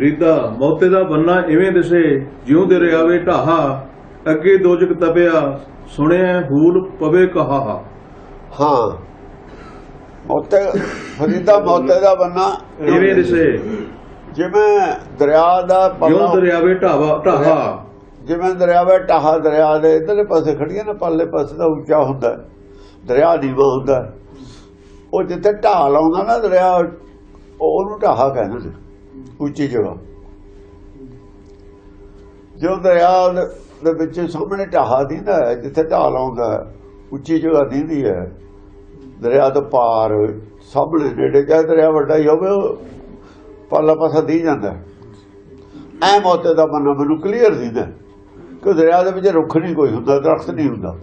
ਫਰੀਦਾ ਮੌਤੇ ਦਾ ਬੰਨਾ ਇਵੇਂ ਦਿਸੇ ਜਿਉਂ ਦੇ ਰਿਆਵੇ ਢਾਹਾ ਅੱਗੇ ਦੋਜਕ ਤਪਿਆ ਸੁਣਿਆ ਹੂਲ ਪਵੇ ਕਹਾ ਹਾਂ। ਮੋਤੇ ਫਰੀਦਾ ਮੋਤੇ ਦਾ ਬੰਨਾ ਇਵੇਂ ਦਿਸੇ। ਜਿਵੇਂ ਦਰਿਆ ਦਾ ਜਿਉਂ ਦਰਿਆਵੇ ਢਾਵਾ ਢਾਹਾ। ਜਿਵੇਂ ਦਰਿਆ ਵੇ ਟਾਹਾ ਦਰਿਆ ਦੇ ਇਧਰਲੇ ਪਾਸੇ ਖੜੀਆਂ ਨਾ ਪਰਲੇ ਪਾਸੇ ਦਾ ਉੱਚਾ ਹੁੰਦਾ। ਦਰਿਆ ਨੀਵਾਂ ਹੁੰਦਾ। ਉਹ ਜਿੱਥੇ ਢਾਹ ਲਾਉਂਦਾ ਨਾ ਦਰਿਆ ਉਹ- ਉਹਨੂੰ ਢਾਹਾ ਕਹਿੰਦੇ ਨੇ। ਉੱਚੀ ਜਗ੍ਹਾ। ਜੋ ਦਰਿਆ ਦੇ- ਵਿੱਚ ਸਾਹਮਣੇ ਢਾਹਾ ਦਿੰਦਾ ਹੈ, ਜਿੱਥੇ ਢਾਹ ਲਾਉਂਦਾ ਉੱਚੀ ਜਗ੍ਹਾ ਦਿੰਦੀ ਹੈ। ਦਰਿਆ ਤੋਂ ਪਾਰ ਸਾਹਮਣੇ ਨੇੜੇ, ਚਾਹੇ ਦਰਿਆ ਵੱਡਾ ਹੀ ਹੋਵੇ ਪਾਲਾ ਪਾਸਾ ਦੀ ਜਾਂਦਾ ਹੈ। ਐ ਮੌਤੇ ਦਾ ਬੰਨਾ ਮੈਨੂੰ ਕਲੀਅਰ ਦਿੰਦਾ ਕਿ ਦਰਿਆ ਦੇ ਵਿੱਚ ਰੁੱਖ ਨਹੀਂ ਕੋਈ ਹੁੰਦਾ, ਦਰਖਤ ਨਹੀਂ ਹੁੰਦਾ।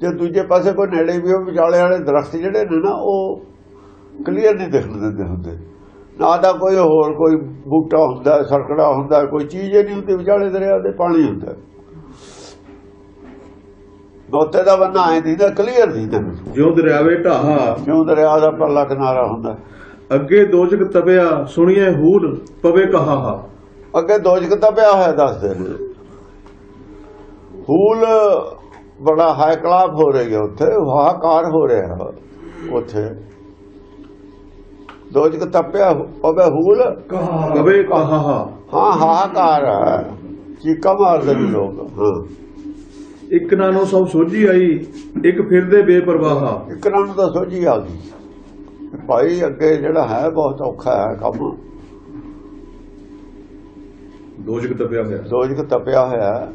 ਜੇ ਦੂਜੇ ਪਾਸੇ ਕੋਈ ਨੇੜੇ ਵੀ ਉਹ ਵਿਚਾਲੇ ਵਾਲੇ ਦਰਖਤ ਜਿਹੜੇ ਨੇ ਨਾ, ਉਹ ਕਲੀਅਰ ਨਹੀਂ ਦਿਖਣ ਦਿੰਦੇ ਹੁੰਦੇ। ਨਾ ਦਾ ਕੋਈ ਹੋਰ ਕੋਈ ਬੂਟਾ ਹੁੰਦਾ ਸਰਕੜਾ ਹੁੰਦਾ ਕੋਈ ਚੀਜ਼ ਹੀ ਨਹੀਂ ਹੁੰਦੀ ਵਿਚਾਲੇ ਦਰਿਆ ਦੇ ਪਾਣੀ ਹੁੰਦਾ। ਮੌਤੇ ਦਾ ਬੰਨਾ ਐ ਦੀਦਾ ਕਲੀਅਰ ਦੀਦਾ। ਜਿਉਂ ਦਰਿਆਵੇ ਢਾਹਾ ਜਿਉਂ ਦਰਿਆ ਦਾ ਪਰਲਾ ਕਿਨਾਰਾ ਹੁੰਦਾ। ਅੱਗੇ ਦੋਜਕ ਤਪਿਆ ਸੁਣੀਏ ਹੂਲ ਪਵੇ ਕਹਾ ਅੱਗੇ ਦੋਜਕ ਤਾਂ ਪਿਆ ਹੋਇਆ ਦੱਸਦੇ ਨੇ ਹੂਲ ਬੜਾ ਹਾਈ ਕਲਾਪ ਹੋ ਰਹੀ ਹੈ ਉੱਥੇ ਹਾਹਾਕਾਰ ਹੋ ਰਿਹਾ ਉੱਥੇ। ਦੋਜਕ ਤਪਿਆ ਉਹਦੇ ਹੂਲ। ਪਵੇ ਕਹਾ। ਹਾਂ ਹਾਹਾਕਾਰ ਹੈ। ਚੀਕਾ ਮਾਰਦੇ ਨੇ ਲੋਕ ਹਾਂ। ਇੱਕ ਨਾ ਨੂੰ ਸਭ ਸੋਝੀ ਆਈ ਇੱਕ ਫਿਰਦੇ ਬੇਪਰਵਾਹਾ। ਇੱਕ ਨਾਲ ਤਾਂ ਸੋਝੀ ਆ ਗਈ। ਭਾਈ ਅੱਗੇ ਜਿਹੜਾ ਹੈ ਬਹੁਤ ਔਖਾ ਹੈ ਕੰਮ। ਦੋਜਕ ਤਪਿਆ ਹੋਇਆ। ਦੋਜਕ ਤਪਿਆ ਹੋਇਆ।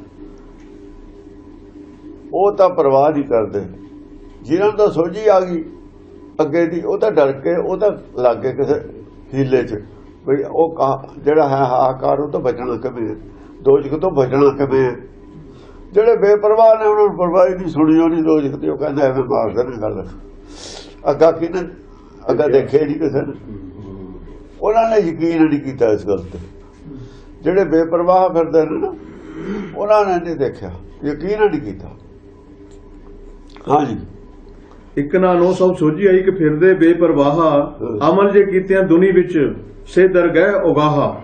ਉਹ ਤਾਂ ਪਰਵਾਹ ਨਹੀਂ ਕਰਦੇ। ਜਿਨ੍ਹਾਂ ਨੂੰ ਤਾਂ ਸੋਝੀ ਆ ਗਈ ਅੱਗੇ ਦੀ, ਉਹ ਤਾਂ ਡਰ ਕੇ, ਉਹ ਤਾਂ ਲੱਗ ਗਏ ਕਿਸੇ ਹੀਲੇ 'ਚ। ਵੀ ਉਹ ਜਿਹੜਾ ਹੈ ਹਾਕਾਰ ਉਹ ਤੋਂ ਬਚਣਾ ਕਿਵੇਂ ਦੋਜਕ ਤੋਂ ਬਚਣਾ ਕਿਵੇਂ ਜਿਹੜੇ ਬੇਪਰਵਾਹ ਨੇ, ਉਹਨਾਂ ਨੂੰ ਪਰਵਾਹ ਨਹੀਂ ਸੁਣੀ ਉਹ ਦੋਜਕ ਤੇ ਉਹ ਕਹਿੰਦਾ ਐਵੇਂ ਮਾਰਦੇ ਨੇ ਗੱਲ। ਅੱਗਾ ਕਿਨੇ ਅੱਗਾ ਦੇਖੇ ਨਹੀਂ ਕਿਸੇ ਨੇ। ਉਹਨਾਂ ਨੇ ਯਕੀਨ ਨਹੀਂ ਕੀਤਾ ਇਸ ਗੱਲ ਤੇ। ਜਿਹੜੇ ਬੇਪਰਵਾਹ ਫਿਰਦੇ ਨੇ ਨਾ, ਉਹਨਾਂ ਨੇ ਨਹੀਂ ਦੇਖਿਆ। ਯਕੀਨ ਨਹੀਂ ਕੀਤਾ। ਹਾਂਜੀ। ਇੱਕ ਨਾ ਨੂੰ ਸਭ ਸੋਝੀ ਆਈ ਕਿ ਫਿਰਦੇ ਬੇਪਰਵਾਹਾ ਅਮਲ ਜੇ ਕੀਤਿਆਂ ਦੁਨੀ ਵਿੱਚ ਸੇ ਦਰ ਗਏ ਉਗਾਹਾ।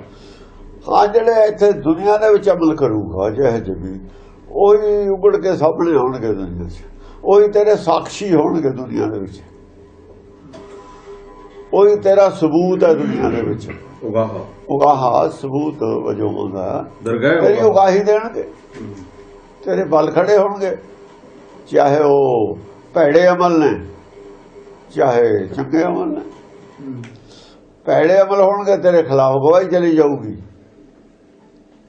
ਹਾਂ ਜਿਹੜੇ ਇੱਥੇ ਦੁਨੀਆ ਦੇ ਵਿੱਚ ਅਮਲ ਕਰੂਗਾ ਜਿਹੇ ਜਮੀ ਉਹੀ ਉਗੜ ਕੇ ਸਾਹਮਣੇ ਆਉਣਗੇ ਦੁਨੀਆ 'ਚ। ਉਹੀ ਤੇਰੇ ਸਾਖੀ ਹੋਣਗੇ ਦੁਨੀਆ ਦੇ ਵਿੱਚ। ਉਹੀ ਤੇਰਾ ਸਬੂਤ ਹੈ ਦੁਨੀਆ ਦੇ ਵਿੱਚ। ਉਗਾਹਾ। ਉਗਾਹਾ ਸਬੂਤ ਵਜੋਂ ਹੁੰਦਾ। ਦਰਗਾਹ ਤੇਰੀ। ਉਗਾਹੀ ਦੇਣਗੇ। ਤੇਰੇ ਬਲ ਖੜੇ ਹੋਣਗੇ। ਚਾਹੇ ਉਹ ਭੈੜੇ ਅਮਲ ਨੇ, ਚਾਹੇ ਚੰਗੇ ਅਮਲ ਨੇ। ਭੈੜੇ ਅਮਲ ਹੋਣਗੇ ਤੇਰੇ ਖਿਲਾਫ ਗਵਾਹੀ ਚਲੀ ਜਾਊਗੀ।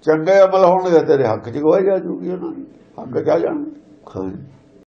ਚੰਗੇ ਅਮਲ ਹੋਣਗੇ ਤੇਰੇ ਹੱਕ 'ਚ ਗਵਾਹੀ ਆ ਜਾਊਗੀ ਉਹਨਾਂ ਦੀ। ਹੱਕ 'ਚ ਆ ਜਾਣਗੇ? ਹਾਂਜੀ